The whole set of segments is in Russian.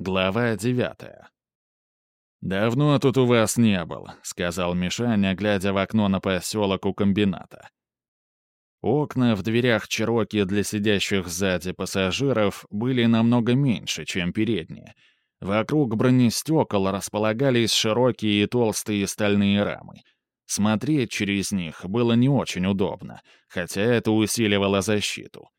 Глава девятая. «Давно тут у вас не был», — сказал Мишаня, глядя в окно на поселок у комбината. Окна в дверях Чироки для сидящих сзади пассажиров были намного меньше, чем передние. Вокруг бронестекол располагались широкие и толстые стальные рамы. Смотреть через них было не очень удобно, хотя это усиливало защиту.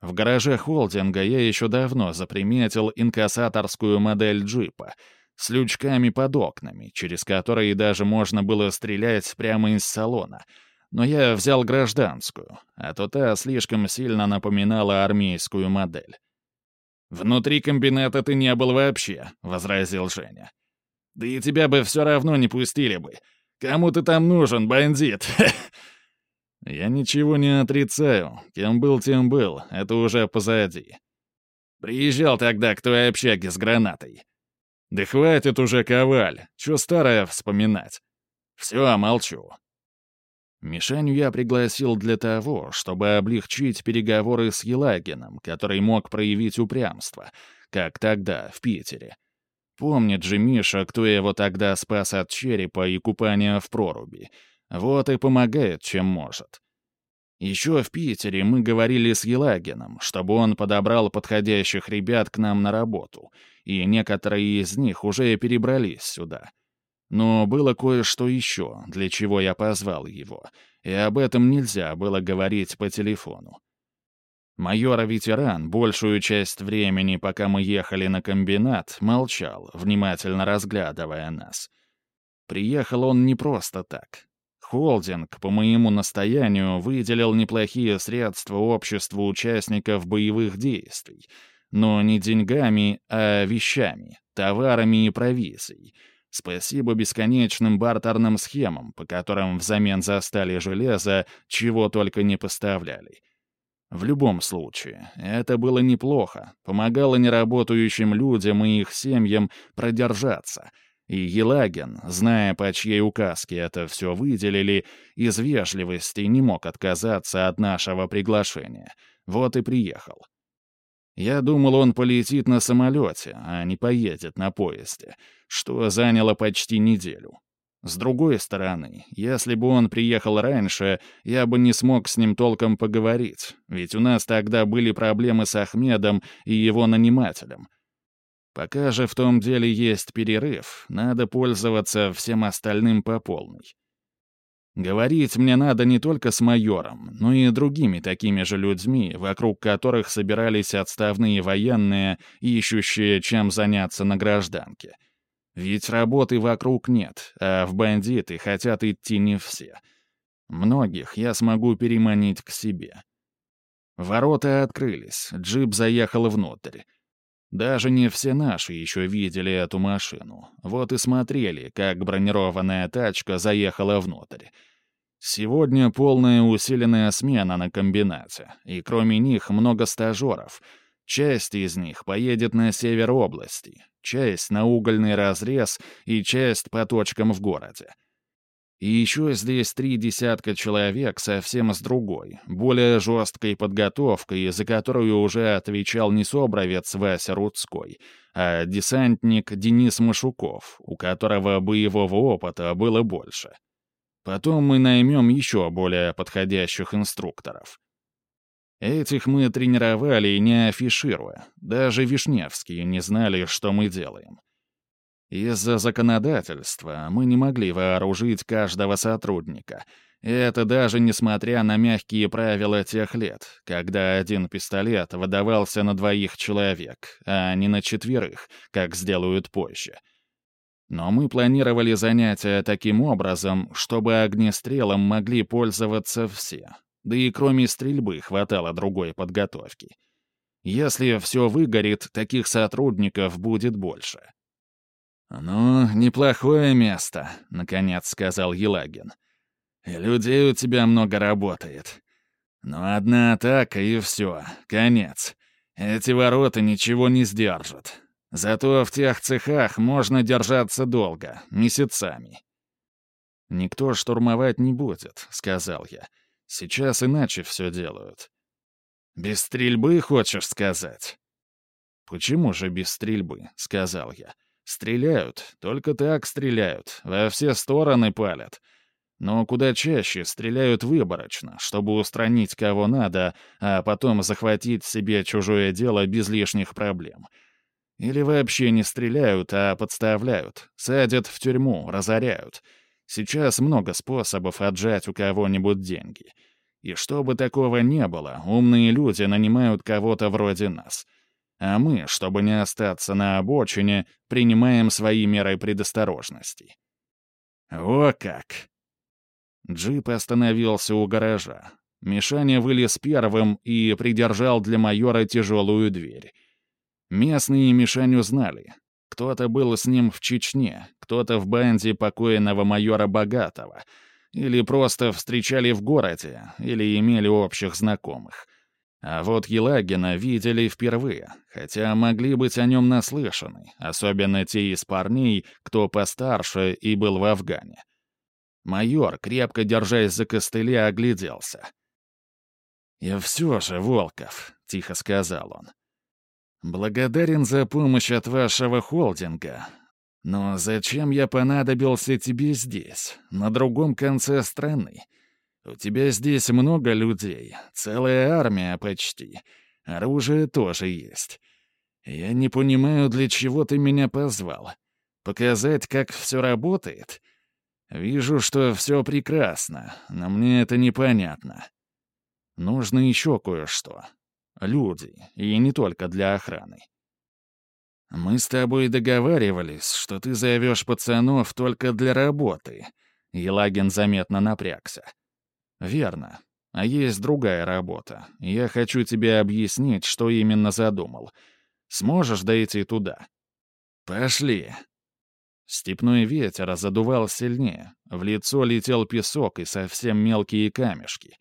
В гараже холдинга я еще давно заприметил инкассаторскую модель джипа с лючками под окнами, через которые даже можно было стрелять прямо из салона. Но я взял гражданскую, а то та слишком сильно напоминала армейскую модель. «Внутри комбината ты не был вообще», — возразил Женя. «Да и тебя бы все равно не пустили бы. Кому ты там нужен, бандит?» Я ничего не отрицаю. Кем был, тем был. Это уже позади. Приезжал тогда к твоей общаге с гранатой. Да хватит уже, коваль. Чё старое вспоминать? Все, молчу. Мишаню я пригласил для того, чтобы облегчить переговоры с Елагином, который мог проявить упрямство, как тогда, в Питере. Помнит же Миша, кто его тогда спас от черепа и купания в проруби — вот и помогает, чем может. Еще в Питере мы говорили с Елагином, чтобы он подобрал подходящих ребят к нам на работу, и некоторые из них уже перебрались сюда. Но было кое-что еще, для чего я позвал его, и об этом нельзя было говорить по телефону. Майор-ветеран большую часть времени, пока мы ехали на комбинат, молчал, внимательно разглядывая нас. Приехал он не просто так. Холдинг, по моему настоянию, выделил неплохие средства обществу участников боевых действий, но не деньгами, а вещами, товарами и провизией. Спасибо бесконечным бартерным схемам, по которым взамен за стали железо чего только не поставляли. В любом случае, это было неплохо, помогало неработающим людям и их семьям продержаться — и Елагин, зная, по чьей указке это все выделили, из вежливости не мог отказаться от нашего приглашения. Вот и приехал. Я думал, он полетит на самолете, а не поедет на поезде, что заняло почти неделю. С другой стороны, если бы он приехал раньше, я бы не смог с ним толком поговорить, ведь у нас тогда были проблемы с Ахмедом и его нанимателем, Пока же в том деле есть перерыв, надо пользоваться всем остальным по полной. Говорить мне надо не только с майором, но и другими такими же людьми, вокруг которых собирались отставные военные, ищущие чем заняться на гражданке. Ведь работы вокруг нет, а в бандиты хотят идти не все. Многих я смогу переманить к себе. Ворота открылись, джип заехал внутрь. Даже не все наши еще видели эту машину. Вот и смотрели, как бронированная тачка заехала внутрь. Сегодня полная усиленная смена на комбинате, и кроме них много стажеров. Часть из них поедет на север области, часть на угольный разрез и часть по точкам в городе. И еще здесь три десятка человек совсем с другой, более жесткой подготовкой, за которую уже отвечал не собровец Вася Рудской, а десантник Денис Машуков, у которого боевого опыта было больше. Потом мы наймем еще более подходящих инструкторов. Этих мы тренировали, не афишируя. Даже Вишневские не знали, что мы делаем. Из-за законодательства мы не могли вооружить каждого сотрудника. И это даже несмотря на мягкие правила тех лет, когда один пистолет выдавался на двоих человек, а не на четверых, как сделают позже. Но мы планировали занятия таким образом, чтобы огнестрелом могли пользоваться все. Да и кроме стрельбы хватало другой подготовки. Если все выгорит, таких сотрудников будет больше. «Ну, неплохое место», — наконец сказал Елагин. «И людей у тебя много работает. Но одна атака, и все, конец. Эти ворота ничего не сдержат. Зато в тех цехах можно держаться долго, месяцами». «Никто штурмовать не будет», — сказал я. «Сейчас иначе все делают». «Без стрельбы, хочешь сказать?» «Почему же без стрельбы?» — сказал я. «Стреляют, только так стреляют, во все стороны палят. Но куда чаще стреляют выборочно, чтобы устранить кого надо, а потом захватить себе чужое дело без лишних проблем. Или вообще не стреляют, а подставляют, садят в тюрьму, разоряют. Сейчас много способов отжать у кого-нибудь деньги. И чтобы такого не было, умные люди нанимают кого-то вроде нас. А мы, чтобы не остаться на обочине, принимаем свои меры предосторожности. О как! Джип остановился у гаража. Мишаня вылез первым и придержал для майора тяжелую дверь. Местные Мишаню знали. Кто-то был с ним в Чечне, кто-то в банде покойного майора Богатого, или просто встречали в городе, или имели общих знакомых. А вот Елагина видели впервые, хотя могли быть о нем наслышаны, особенно те из парней, кто постарше и был в Афгане. Майор, крепко держась за костыли, огляделся. «И все же, Волков», — тихо сказал он, — «благодарен за помощь от вашего холдинга. Но зачем я понадобился тебе здесь, на другом конце страны? У тебя здесь много людей, целая армия почти. Оружие тоже есть. Я не понимаю, для чего ты меня позвал. Показать, как все работает?» Вижу, что все прекрасно, но мне это непонятно. Нужно еще кое-что. Люди, и не только для охраны. Мы с тобой договаривались, что ты зовешь пацанов только для работы. Елагин заметно напрягся. Верно. А есть другая работа. Я хочу тебе объяснить, что именно задумал. Сможешь дойти туда? Пошли. Степной ветер задувал сильнее, в лицо летел песок и совсем мелкие камешки.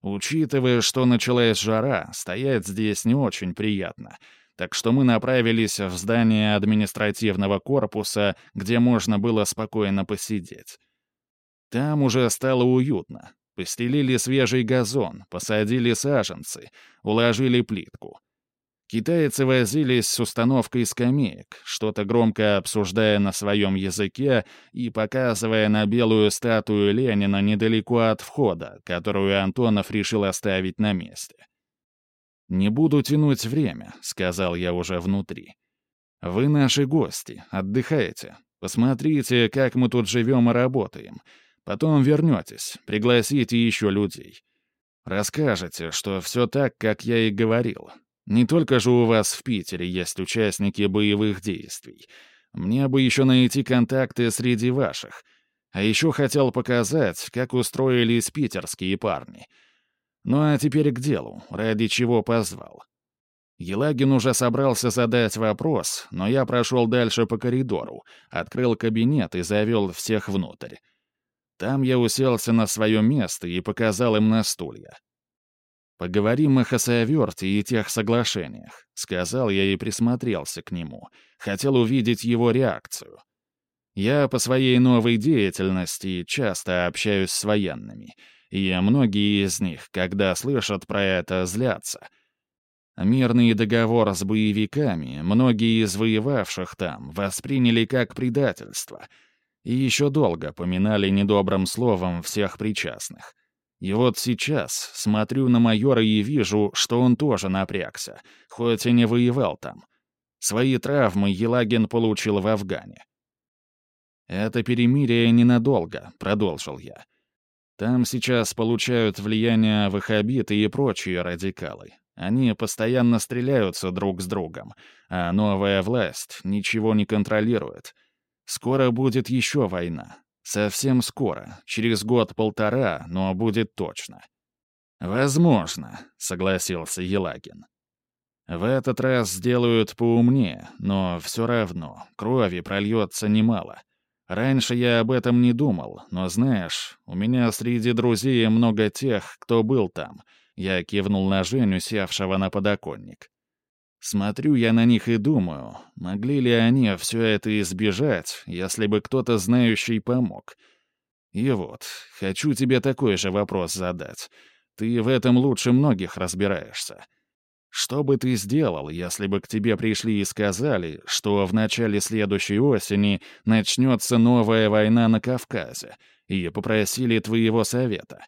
Учитывая, что началась жара, стоять здесь не очень приятно, так что мы направились в здание административного корпуса, где можно было спокойно посидеть. Там уже стало уютно. Постелили свежий газон, посадили саженцы, уложили плитку. Китайцы возились с установкой скамеек, что-то громко обсуждая на своем языке и показывая на белую статую Ленина недалеко от входа, которую Антонов решил оставить на месте. «Не буду тянуть время», — сказал я уже внутри. «Вы наши гости, отдыхайте. Посмотрите, как мы тут живем и работаем. Потом вернетесь, пригласите еще людей. Расскажете, что все так, как я и говорил, не только же у вас в Питере есть участники боевых действий. Мне бы еще найти контакты среди ваших. А еще хотел показать, как устроились питерские парни. Ну а теперь к делу, ради чего позвал. Елагин уже собрался задать вопрос, но я прошел дальше по коридору, открыл кабинет и завел всех внутрь. Там я уселся на свое место и показал им на стулья. «Поговорим о Хасаверте и тех соглашениях», — сказал я и присмотрелся к нему. Хотел увидеть его реакцию. Я по своей новой деятельности часто общаюсь с военными, и многие из них, когда слышат про это, злятся. Мирный договор с боевиками многие из воевавших там восприняли как предательство и еще долго поминали недобрым словом всех причастных — и вот сейчас смотрю на майора и вижу, что он тоже напрягся, хоть и не воевал там. Свои травмы Елагин получил в Афгане. «Это перемирие ненадолго», — продолжил я. «Там сейчас получают влияние ваххабиты и прочие радикалы. Они постоянно стреляются друг с другом, а новая власть ничего не контролирует. Скоро будет еще война, Совсем скоро, через год-полтора, но будет точно. «Возможно», — согласился Елагин. «В этот раз сделают поумнее, но все равно крови прольется немало. Раньше я об этом не думал, но знаешь, у меня среди друзей много тех, кто был там». Я кивнул на Женю, севшего на подоконник. Смотрю я на них и думаю, могли ли они все это избежать, если бы кто-то знающий помог. И вот, хочу тебе такой же вопрос задать. Ты в этом лучше многих разбираешься. Что бы ты сделал, если бы к тебе пришли и сказали, что в начале следующей осени начнется новая война на Кавказе, и попросили твоего совета?»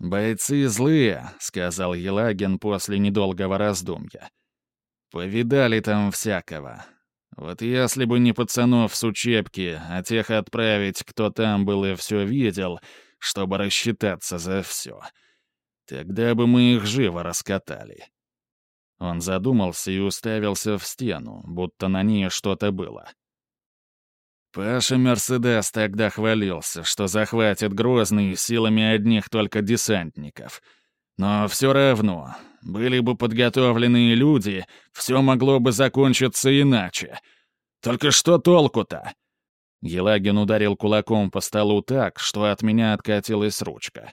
«Бойцы злые», — сказал Елагин после недолгого раздумья. «Повидали там всякого. Вот если бы не пацанов с учебки, а тех отправить, кто там был и все видел, чтобы рассчитаться за все, тогда бы мы их живо раскатали». Он задумался и уставился в стену, будто на ней что-то было. Паша Мерседес тогда хвалился, что захватит Грозный силами одних только десантников. Но все равно, были бы подготовленные люди, все могло бы закончиться иначе. Только что толку-то? Елагин ударил кулаком по столу так, что от меня откатилась ручка.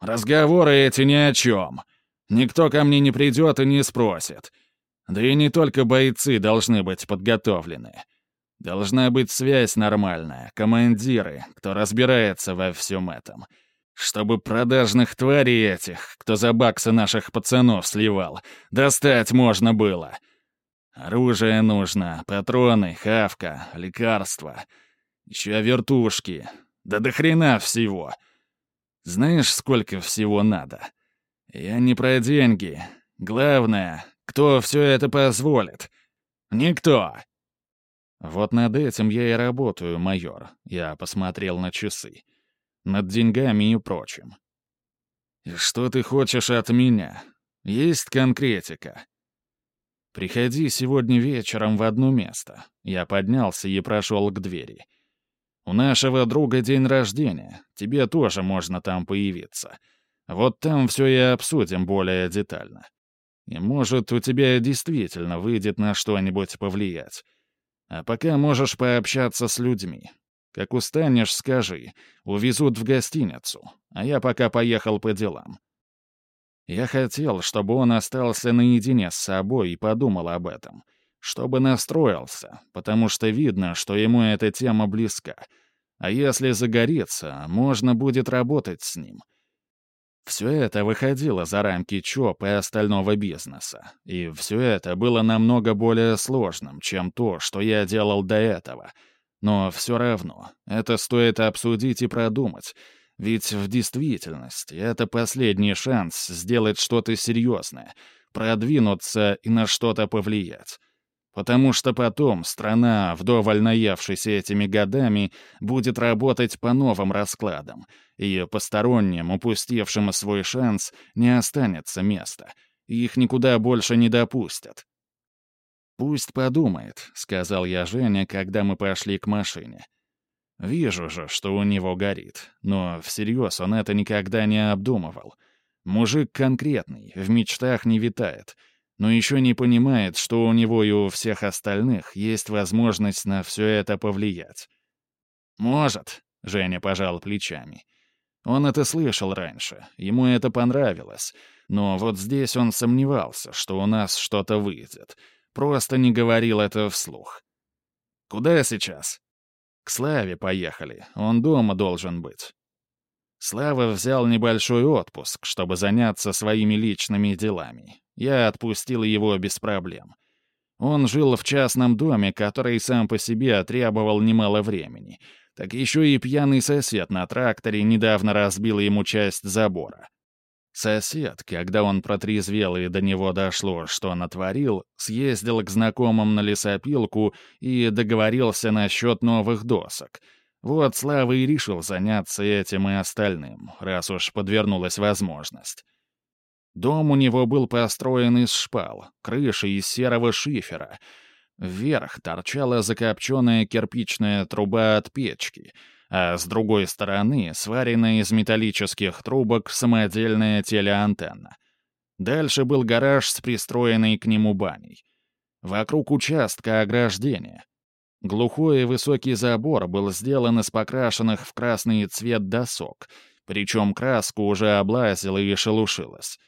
«Разговоры эти ни о чем. Никто ко мне не придет и не спросит. Да и не только бойцы должны быть подготовлены. Должна быть связь нормальная, командиры, кто разбирается во всем этом. Чтобы продажных тварей этих, кто за баксы наших пацанов сливал, достать можно было. Оружие нужно, патроны, хавка, лекарства. Еще вертушки. Да до хрена всего. Знаешь, сколько всего надо? Я не про деньги. Главное, кто все это позволит? Никто. «Вот над этим я и работаю, майор», — я посмотрел на часы. «Над деньгами и прочим». «И что ты хочешь от меня? Есть конкретика?» «Приходи сегодня вечером в одно место». Я поднялся и прошел к двери. «У нашего друга день рождения. Тебе тоже можно там появиться. Вот там все и обсудим более детально. И, может, у тебя действительно выйдет на что-нибудь повлиять». А пока можешь пообщаться с людьми. Как устанешь, скажи. Увезут в гостиницу. А я пока поехал по делам. Я хотел, чтобы он остался наедине с собой и подумал об этом. Чтобы настроился, потому что видно, что ему эта тема близка. А если загорится, можно будет работать с ним. Все это выходило за рамки ЧОП и остального бизнеса. И все это было намного более сложным, чем то, что я делал до этого. Но все равно, это стоит обсудить и продумать. Ведь в действительности это последний шанс сделать что-то серьезное, продвинуться и на что-то повлиять. Потому что потом страна, вдоволь наевшись этими годами, будет работать по новым раскладам, и посторонним, упустившим свой шанс, не останется места, их никуда больше не допустят. «Пусть подумает», — сказал я Жене, когда мы пошли к машине. Вижу же, что у него горит, но всерьез он это никогда не обдумывал. Мужик конкретный, в мечтах не витает — но еще не понимает, что у него и у всех остальных есть возможность на все это повлиять. «Может», — Женя пожал плечами. Он это слышал раньше, ему это понравилось, но вот здесь он сомневался, что у нас что-то выйдет. Просто не говорил это вслух. «Куда сейчас?» «К Славе поехали, он дома должен быть». Слава взял небольшой отпуск, чтобы заняться своими личными делами. Я отпустил его без проблем. Он жил в частном доме, который сам по себе требовал немало времени. Так еще и пьяный сосед на тракторе недавно разбил ему часть забора. Сосед, когда он протрезвел и до него дошло, что натворил, съездил к знакомым на лесопилку и договорился насчет новых досок. Вот Слава и решил заняться этим и остальным, раз уж подвернулась возможность. Дом у него был построен из шпал, крыши из серого шифера. Вверх торчала закопченная кирпичная труба от печки, а с другой стороны сваренная из металлических трубок самодельная телеантенна. Дальше был гараж с пристроенной к нему баней. Вокруг участка ограждения. Глухой и высокий забор был сделан из покрашенных в красный цвет досок, причем краску уже облазила и шелушилась.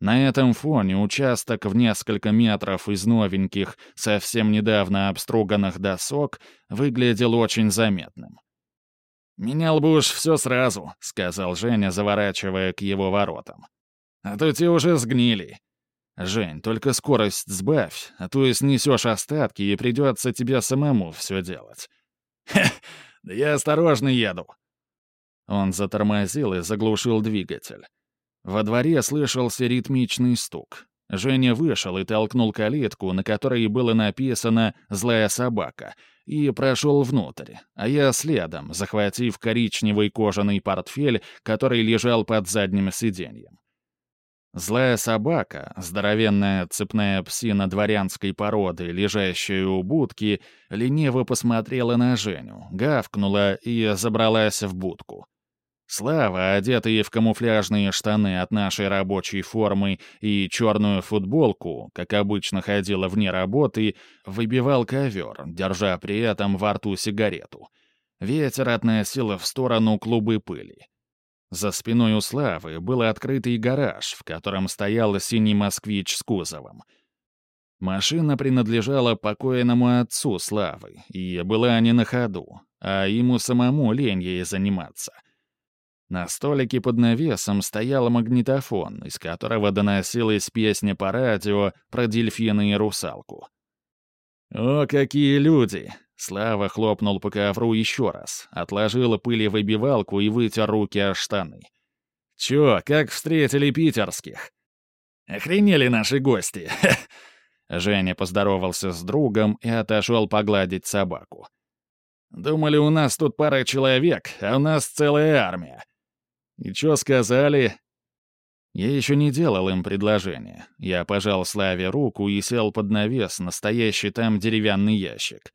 На этом фоне участок в несколько метров из новеньких, совсем недавно обструганных досок выглядел очень заметным. «Менял бы уж все сразу», — сказал Женя, заворачивая к его воротам. «А то те уже сгнили. Жень, только скорость сбавь, а то и снесешь остатки, и придется тебе самому все делать. Хе, да я осторожно еду. Он затормозил и заглушил двигатель. Во дворе слышался ритмичный стук. Женя вышел и толкнул калитку, на которой было написано «Злая собака», и прошел внутрь, а я следом, захватив коричневый кожаный портфель, который лежал под задним сиденьем. Злая собака, здоровенная цепная псина дворянской породы, лежащая у будки, лениво посмотрела на Женю, гавкнула и забралась в будку. Слава, одетый в камуфляжные штаны от нашей рабочей формы и черную футболку, как обычно ходила вне работы, выбивал ковер, держа при этом во рту сигарету. Ветер относил в сторону клубы пыли. За спиной у Славы был открытый гараж, в котором стоял синий москвич с кузовом. Машина принадлежала покойному отцу Славы и была не на ходу, а ему самому лень ей заниматься. На столике под навесом стоял магнитофон, из которого доносилась песня по радио про дельфина и русалку. «О, какие люди!» Слава хлопнул по ковру еще раз, отложил пылевыбивалку и вытер руки о штаны. «Чё, как встретили питерских?» «Охренели наши гости!» Женя поздоровался с другом и отошел погладить собаку. «Думали, у нас тут пара человек, а у нас целая армия. И чё сказали?» Я еще не делал им предложение. Я пожал Славе руку и сел под навес, настоящий там деревянный ящик.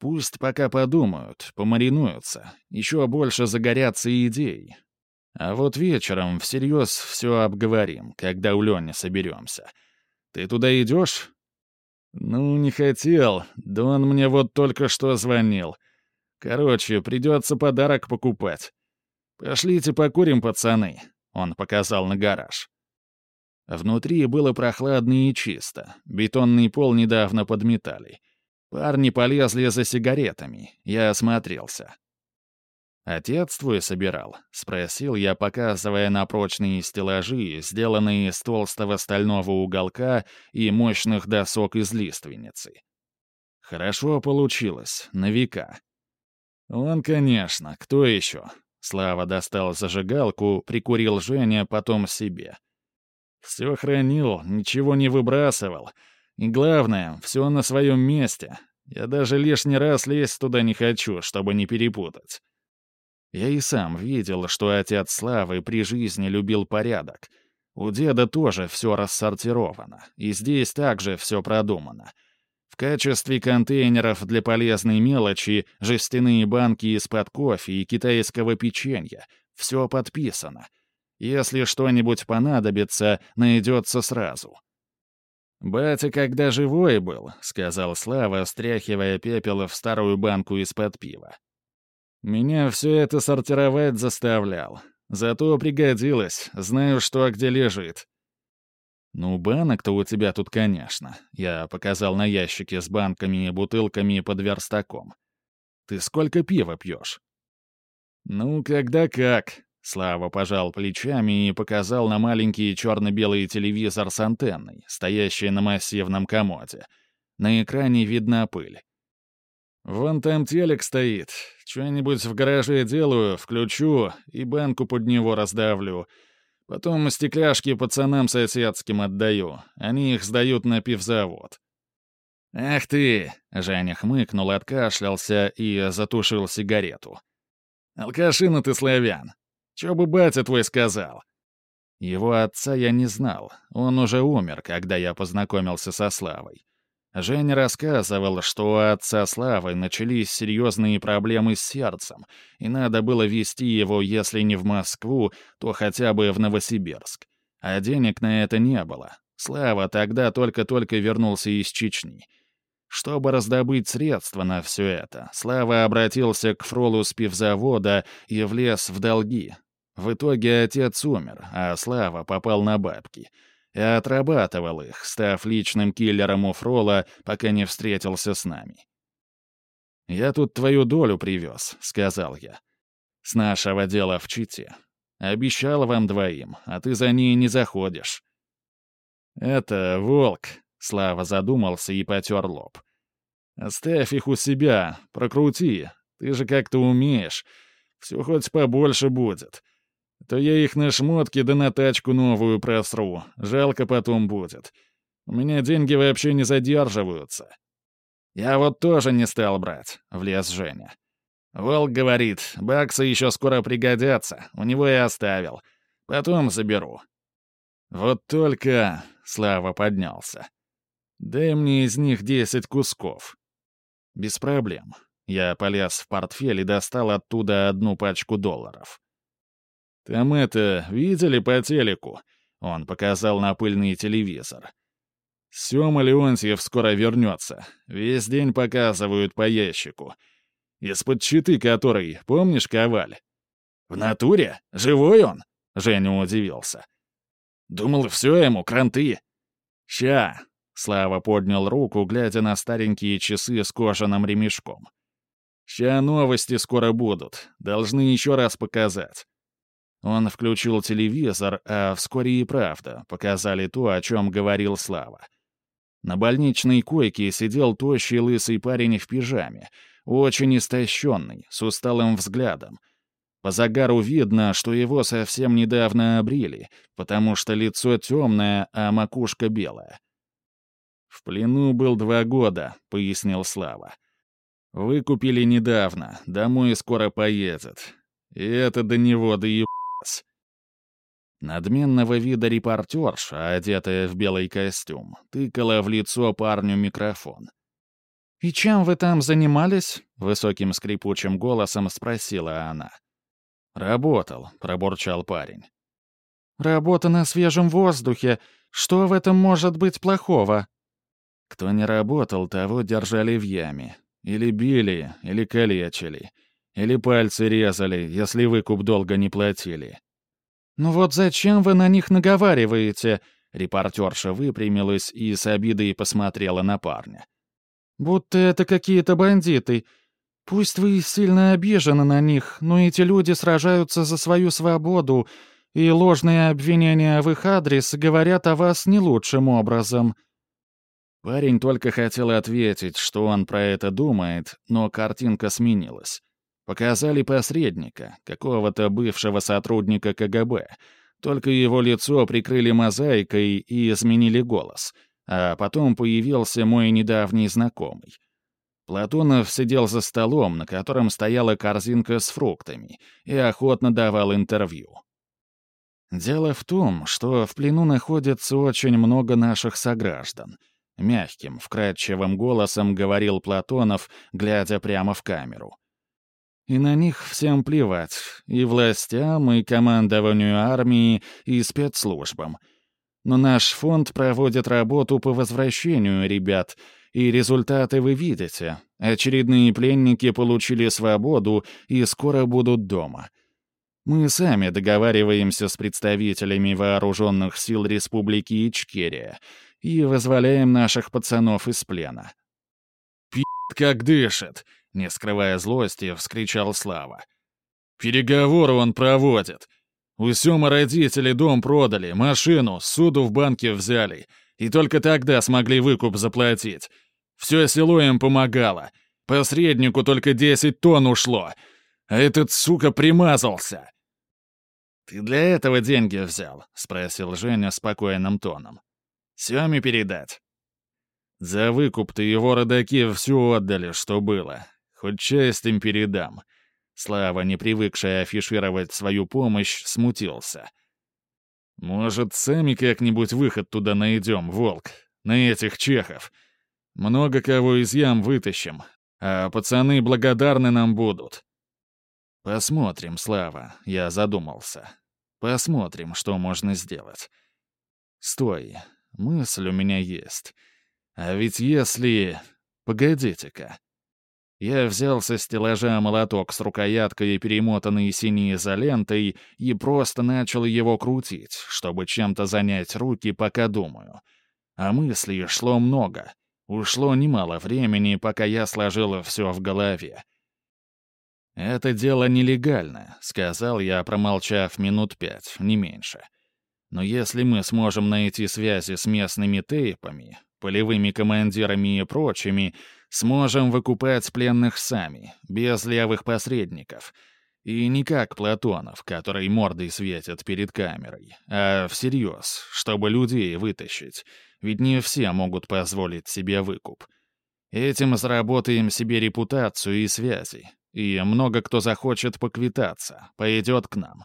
Пусть пока подумают, помаринуются, еще больше загорятся идей. А вот вечером всерьез все обговорим, когда у Лени соберемся. Ты туда идешь? Ну, не хотел. Да он мне вот только что звонил. Короче, придется подарок покупать. «Пошлите покурим, пацаны», — он показал на гараж. Внутри было прохладно и чисто. Бетонный пол недавно подметали. Парни полезли за сигаретами. Я осмотрелся. «Отец твой собирал?» — спросил я, показывая на прочные стеллажи, сделанные из толстого стального уголка и мощных досок из лиственницы. «Хорошо получилось, на века». «Он, конечно, кто еще?» Слава достал зажигалку, прикурил Женя, потом себе. Все хранил, ничего не выбрасывал. И главное, все на своем месте. Я даже лишний раз лезть туда не хочу, чтобы не перепутать. Я и сам видел, что отец Славы при жизни любил порядок. У деда тоже все рассортировано, и здесь также все продумано — в качестве контейнеров для полезной мелочи жестяные банки из-под кофе и китайского печенья. Все подписано. Если что-нибудь понадобится, найдется сразу. «Батя когда живой был», — сказал Слава, стряхивая пепел в старую банку из-под пива. «Меня все это сортировать заставлял. Зато пригодилось, знаю, что где лежит. «Ну, банок-то у тебя тут, конечно». Я показал на ящике с банками и бутылками под верстаком. «Ты сколько пива пьешь?» «Ну, когда как». Слава пожал плечами и показал на маленький черно-белый телевизор с антенной, стоящий на массивном комоде. На экране видна пыль. «Вон там телек стоит. Что-нибудь в гараже делаю, включу и банку под него раздавлю. Потом стекляшки пацанам соседским отдаю. Они их сдают на пивзавод. «Ах ты!» — Женя хмыкнул, откашлялся и затушил сигарету. «Алкашина ты славян! Чё бы батя твой сказал?» Его отца я не знал. Он уже умер, когда я познакомился со Славой. Женя рассказывал, что у отца Славы начались серьезные проблемы с сердцем, и надо было везти его, если не в Москву, то хотя бы в Новосибирск. А денег на это не было. Слава тогда только-только вернулся из Чечни. Чтобы раздобыть средства на все это, Слава обратился к фролу с пивзавода и влез в долги. В итоге отец умер, а Слава попал на бабки — и отрабатывал их, став личным киллером у Фрола, пока не встретился с нами. «Я тут твою долю привез», — сказал я. «С нашего дела в Чите. Обещал вам двоим, а ты за ней не заходишь». «Это волк», — Слава задумался и потер лоб. «Оставь их у себя, прокрути. Ты же как-то умеешь. Все хоть побольше будет. То я их на шмотки да на тачку новую просру. Жалко потом будет. У меня деньги вообще не задерживаются». «Я вот тоже не стал брать», — влез Женя. «Волк говорит, баксы еще скоро пригодятся, у него и оставил. Потом заберу». «Вот только...» — Слава поднялся. «Дай мне из них десять кусков». «Без проблем». Я полез в портфель и достал оттуда одну пачку долларов. «Там это, видели по телеку?» Он показал на пыльный телевизор. «Сёма Леонтьев скоро вернется. Весь день показывают по ящику. Из-под щиты который, помнишь, Коваль?» «В натуре? Живой он?» — Женя удивился. «Думал, все ему, кранты». «Ща!» — Слава поднял руку, глядя на старенькие часы с кожаным ремешком. «Ща новости скоро будут. Должны еще раз показать». Он включил телевизор, а вскоре и правда показали то, о чем говорил Слава. На больничной койке сидел тощий лысый парень в пижаме, очень истощенный, с усталым взглядом. По загару видно, что его совсем недавно обрили, потому что лицо темное, а макушка белая. «В плену был два года», — пояснил Слава. «Выкупили недавно, домой скоро поедет. И это до него да ебас». Надменного вида репортерша, одетая в белый костюм, тыкала в лицо парню микрофон. «И чем вы там занимались?» — высоким скрипучим голосом спросила она. «Работал», — пробурчал парень. «Работа на свежем воздухе. Что в этом может быть плохого?» Кто не работал, того держали в яме. Или били, или калечили. Или пальцы резали, если выкуп долго не платили. «Ну вот зачем вы на них наговариваете?» Репортерша выпрямилась и с обидой посмотрела на парня. «Будто это какие-то бандиты. Пусть вы сильно обижены на них, но эти люди сражаются за свою свободу, и ложные обвинения в их адрес говорят о вас не лучшим образом». Парень только хотел ответить, что он про это думает, но картинка сменилась. Показали посредника, какого-то бывшего сотрудника КГБ. Только его лицо прикрыли мозаикой и изменили голос. А потом появился мой недавний знакомый. Платонов сидел за столом, на котором стояла корзинка с фруктами, и охотно давал интервью. Дело в том, что в плену находится очень много наших сограждан. Мягким, вкрадчивым голосом говорил Платонов, глядя прямо в камеру. И на них всем плевать, и властям, и командованию армии, и спецслужбам. Но наш фонд проводит работу по возвращению ребят, и результаты вы видите. Очередные пленники получили свободу и скоро будут дома. Мы сами договариваемся с представителями вооруженных сил Республики Ичкерия и вызволяем наших пацанов из плена. «Пи*** как дышит!» Не скрывая злости, вскричал Слава. «Переговоры он проводит. У Сёма родители дом продали, машину, суду в банке взяли. И только тогда смогли выкуп заплатить. Все село им помогало. Посреднику только 10 тонн ушло. А этот, сука, примазался». «Ты для этого деньги взял?» — спросил Женя спокойным тоном. «Сёме передать?» «За выкуп-то его родаки все отдали, что было. Хоть часть им передам. Слава, не привыкшая афишировать свою помощь, смутился. «Может, сами как-нибудь выход туда найдем, Волк? На этих чехов. Много кого из ям вытащим, а пацаны благодарны нам будут». «Посмотрим, Слава», — я задумался. «Посмотрим, что можно сделать». «Стой, мысль у меня есть. А ведь если... Погодите-ка». Я взял со стеллажа молоток с рукояткой, перемотанной синей изолентой, и просто начал его крутить, чтобы чем-то занять руки, пока думаю. А мыслей шло много. Ушло немало времени, пока я сложил все в голове. «Это дело нелегально», — сказал я, промолчав минут пять, не меньше. Но если мы сможем найти связи с местными тейпами, полевыми командирами и прочими, сможем выкупать пленных сами, без левых посредников. И не как Платонов, который мордой светит перед камерой, а всерьез, чтобы людей вытащить, ведь не все могут позволить себе выкуп. Этим заработаем себе репутацию и связи, и много кто захочет поквитаться, пойдет к нам.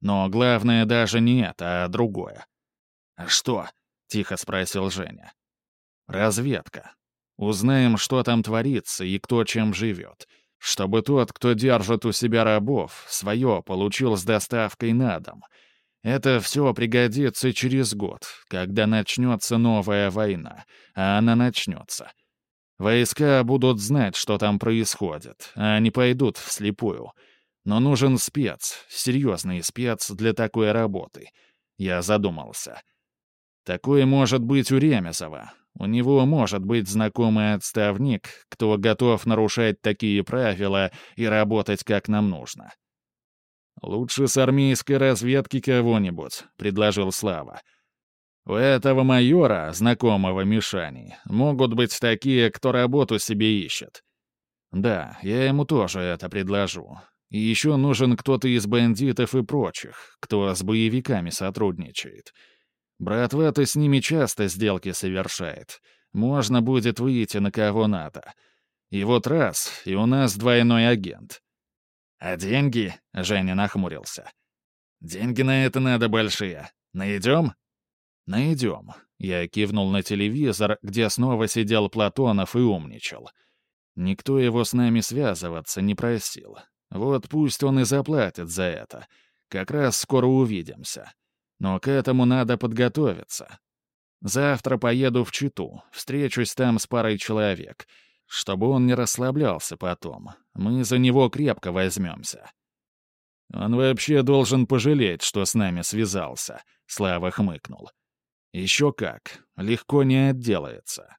Но главное даже не это, а другое. «А что?» — тихо спросил Женя. «Разведка. Узнаем, что там творится и кто чем живет. Чтобы тот, кто держит у себя рабов, свое получил с доставкой на дом. Это все пригодится через год, когда начнется новая война, а она начнется». Войска будут знать, что там происходит, а не пойдут вслепую. Но нужен спец, серьезный спец для такой работы. Я задумался. Такой может быть у Ремезова. У него может быть знакомый отставник, кто готов нарушать такие правила и работать как нам нужно. «Лучше с армейской разведки кого-нибудь», — предложил Слава. У этого майора, знакомого Мишани, могут быть такие, кто работу себе ищет. Да, я ему тоже это предложу. И еще нужен кто-то из бандитов и прочих, кто с боевиками сотрудничает. Братва-то с ними часто сделки совершает. Можно будет выйти на кого надо. И вот раз, и у нас двойной агент. А деньги? — Женя нахмурился. Деньги на это надо большие. Найдем? «Найдем». Я кивнул на телевизор, где снова сидел Платонов и умничал. Никто его с нами связываться не просил. Вот пусть он и заплатит за это. Как раз скоро увидимся. Но к этому надо подготовиться. Завтра поеду в Читу, встречусь там с парой человек. Чтобы он не расслаблялся потом. Мы за него крепко возьмемся. Он вообще должен пожалеть, что с нами связался, — Слава хмыкнул. Еще как. Легко не отделается.